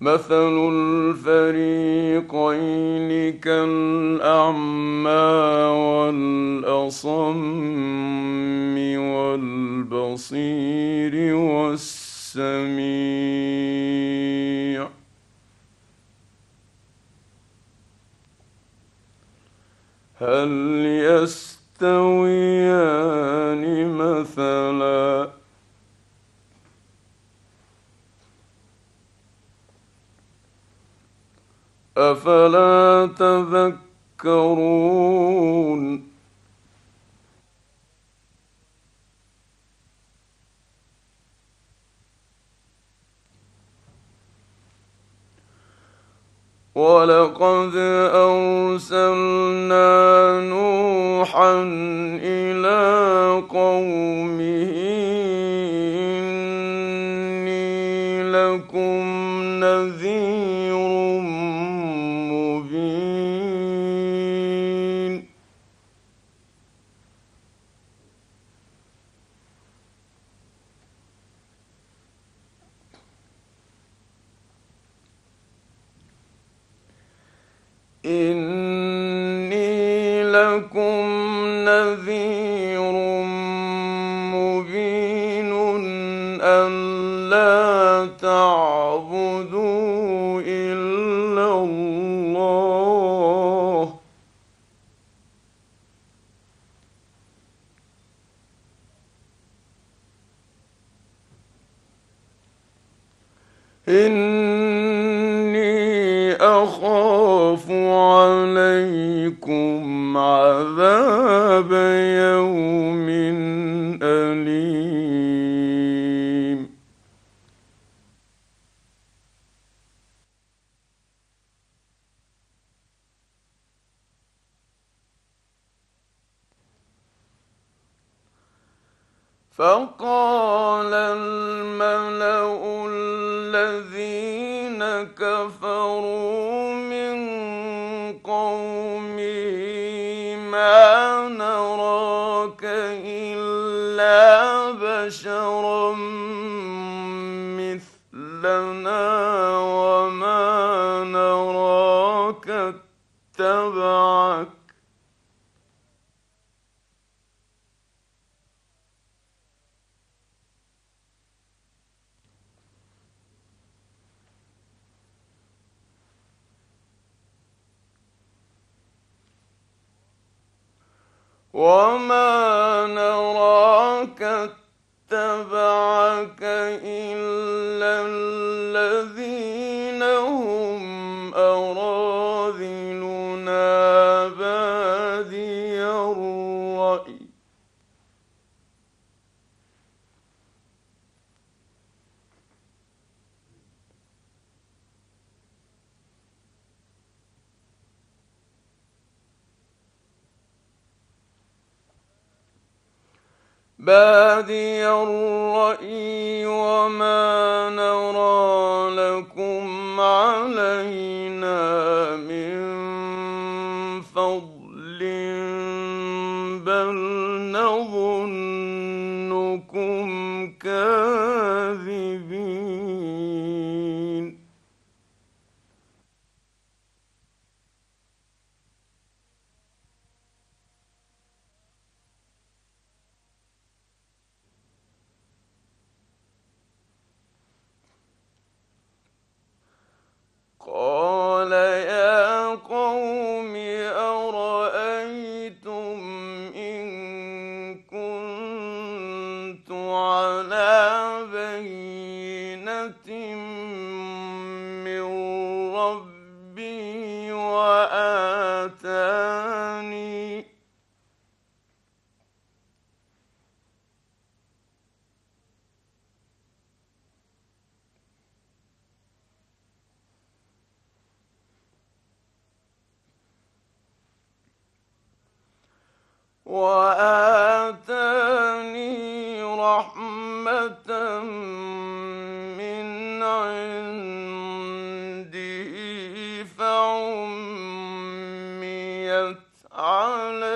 مثل الفريقين كالأعمى والأصم والبصير والسميع. هل يستويان مثلا؟ أفلا تذكرون؟ ولقد أرسلنا نوحا إلى قومه إني لكم نذير مبين ألا تعبدوا إلا الله. إني عليكم عذاب يوم أليم. فقال الملأ الذين كفروا من وما نراك اتبعك إلا الذين هم أراذلنا بادي الرأي بادي الرأي وما نرى لكم علينا على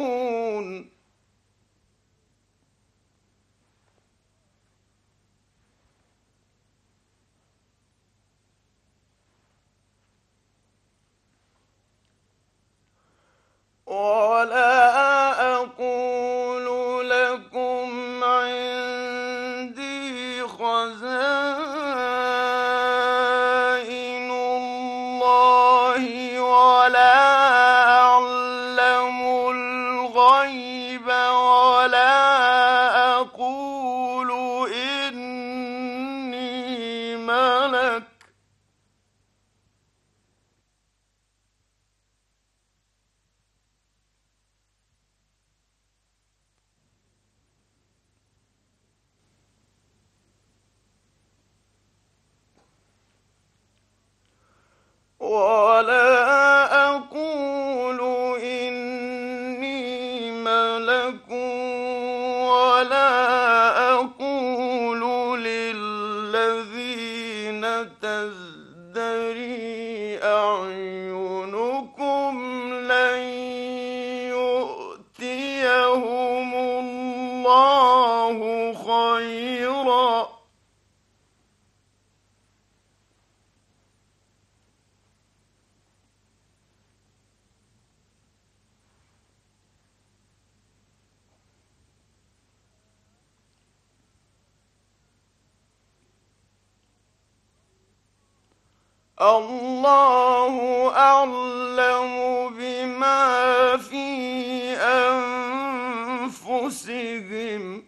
ولا أقول لكم تزدري أعين الله أعلم بما في أنفسهم.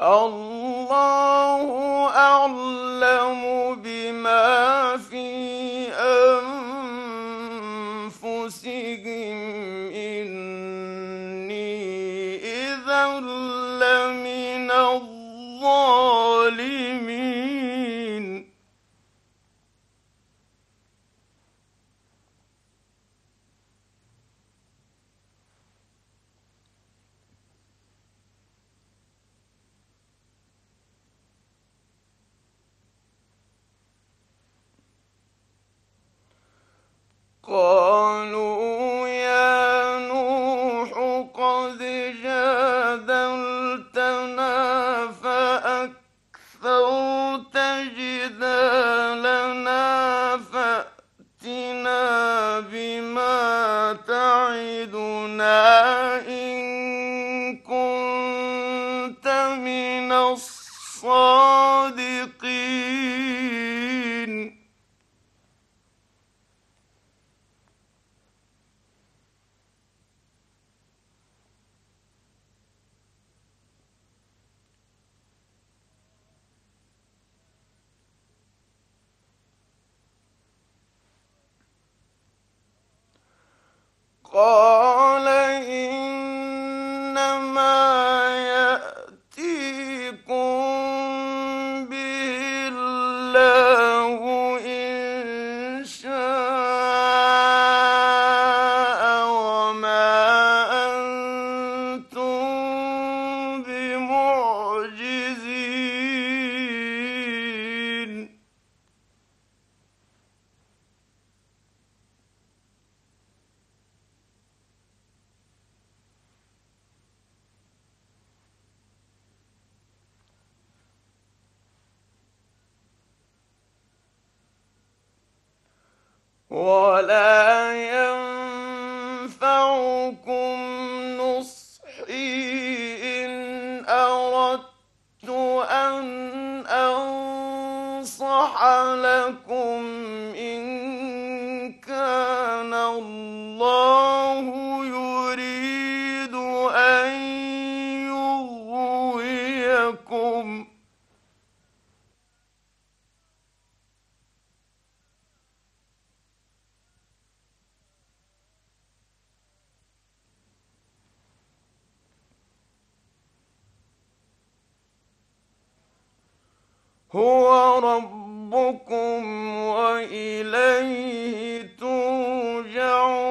الله أعلم بما ولا هو ربكم وإليه ترجعون.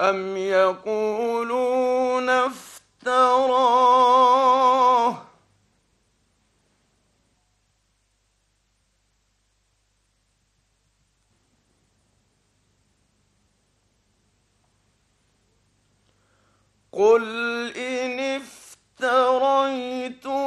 أم يقولون افتراه قل إن افتريته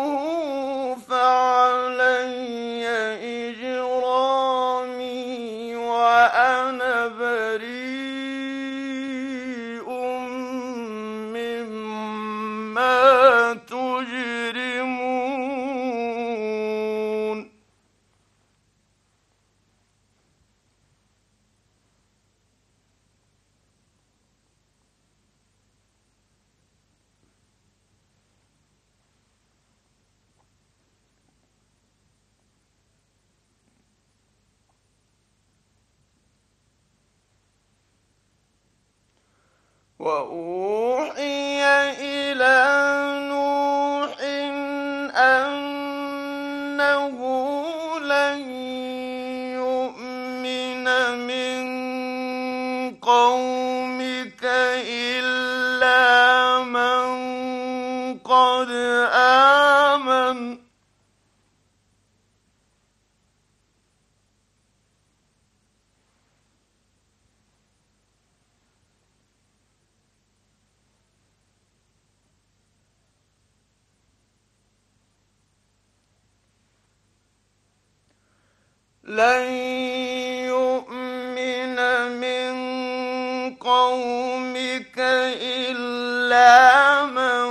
أنه لن لن يؤمن من قومك إلا من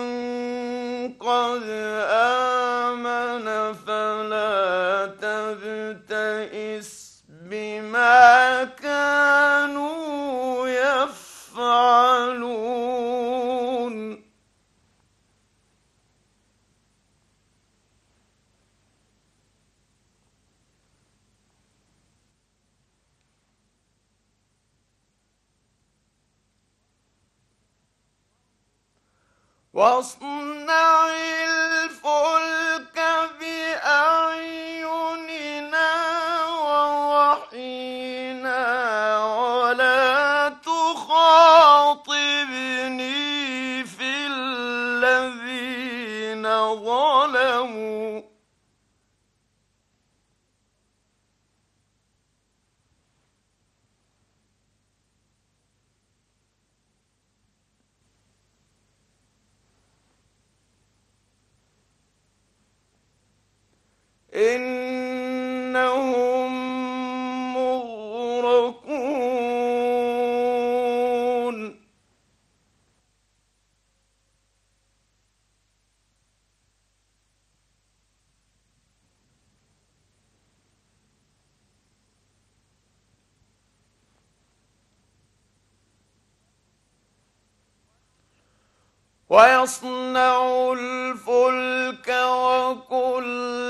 قد آمن فلا تبتئس بما كانوا يفعلون. واصنع الفلك إنهم ويصنع الفلك وكل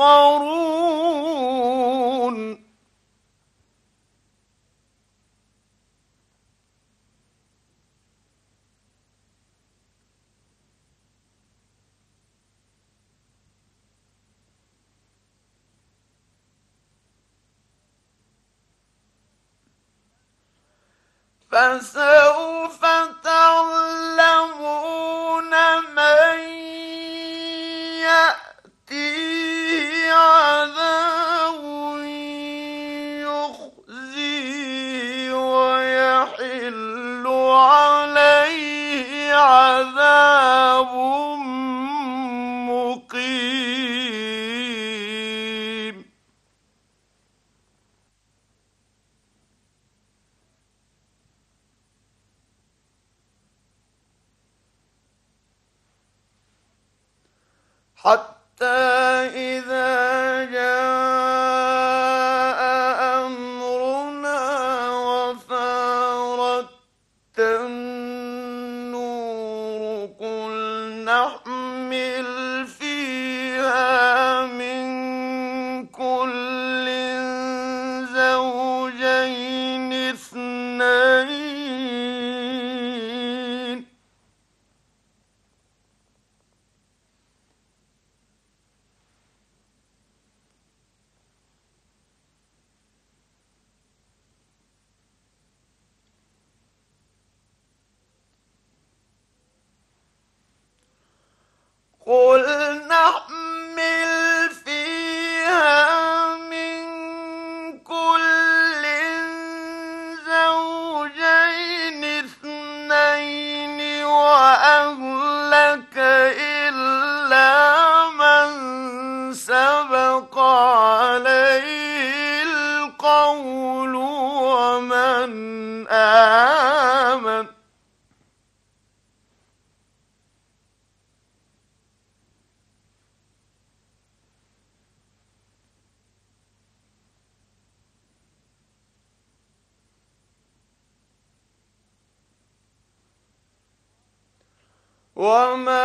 يسخرون فسوف تعلمون من عذاب يخرج. وما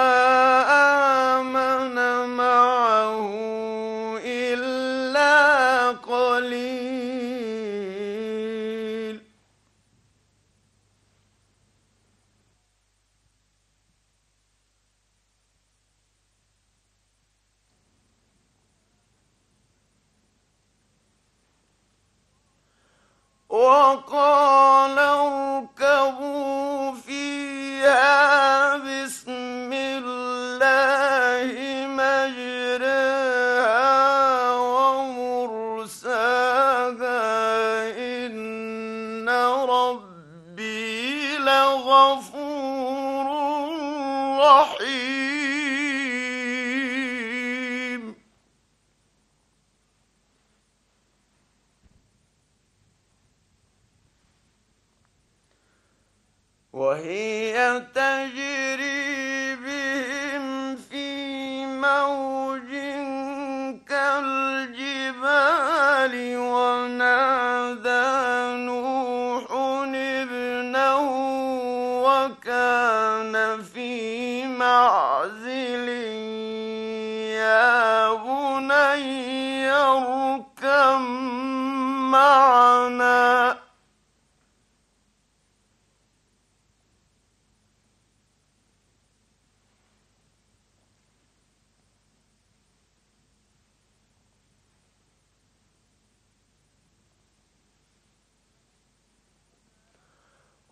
غفور رحيم.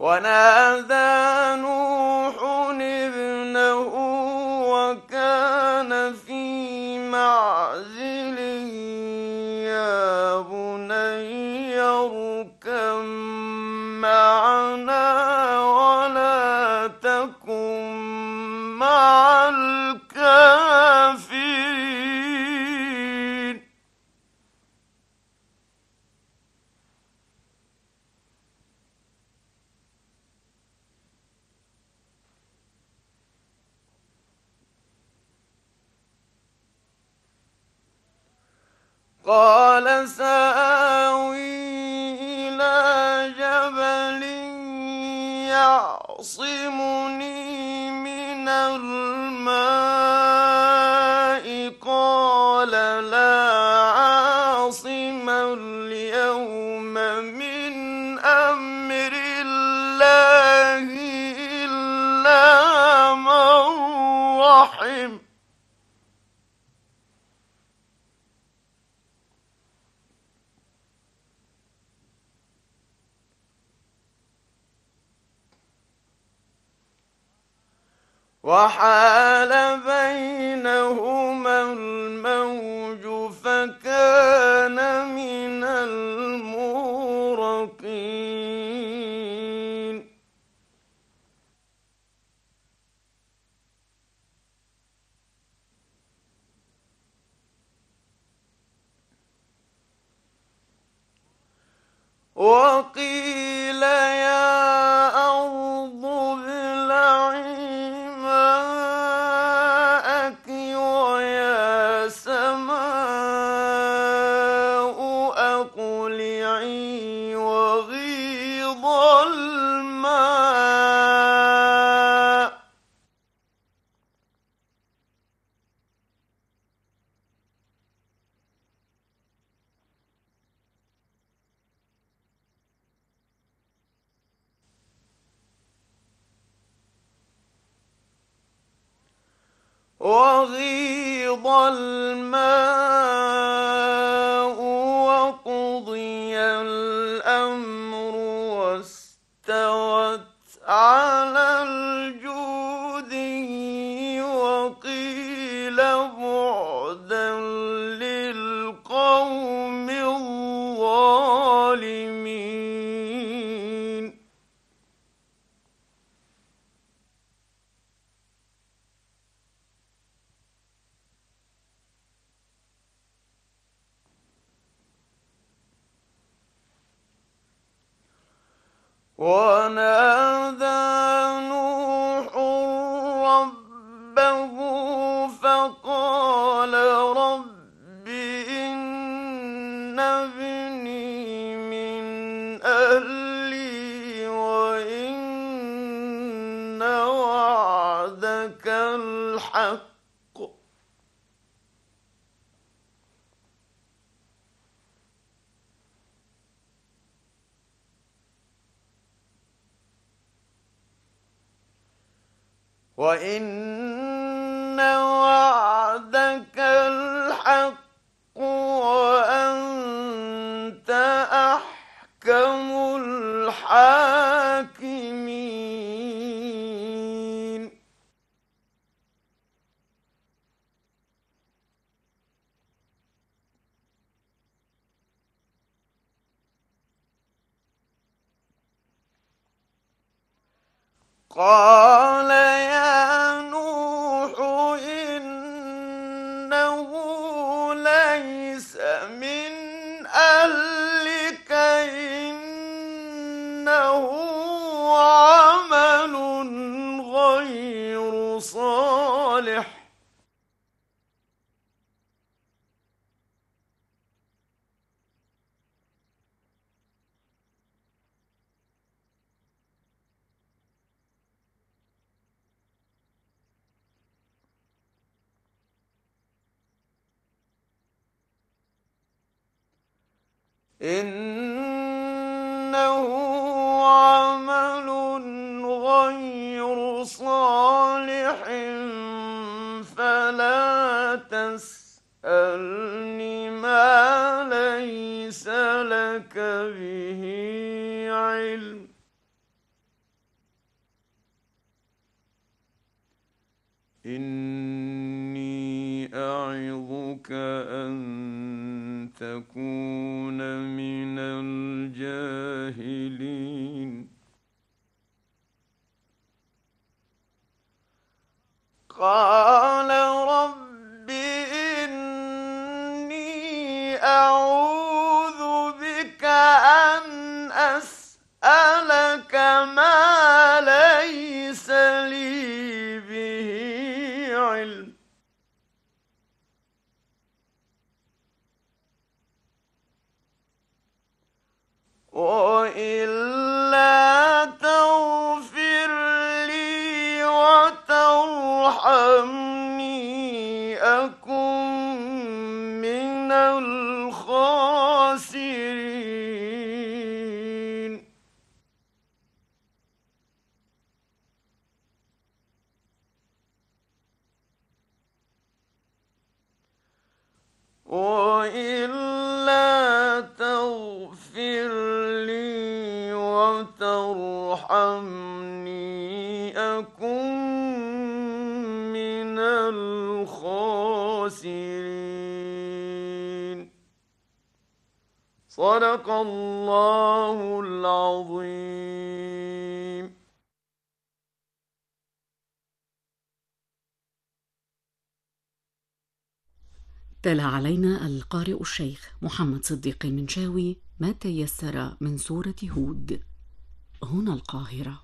ونادى نوح يعصمني من الله وقيل يا though. الحق. وإن وعدك الحق وأنت أحكم الحاكم قال يا نوح إنه ليس من إنه عمل غير صالح فلا تسألني ما ليس لك به علم. إني أعظك أن تكون see صدق الله العظيم. تلا علينا القارئ الشيخ محمد صديق المنشاوي ما تيسر من سورة هود. هنا القاهرة.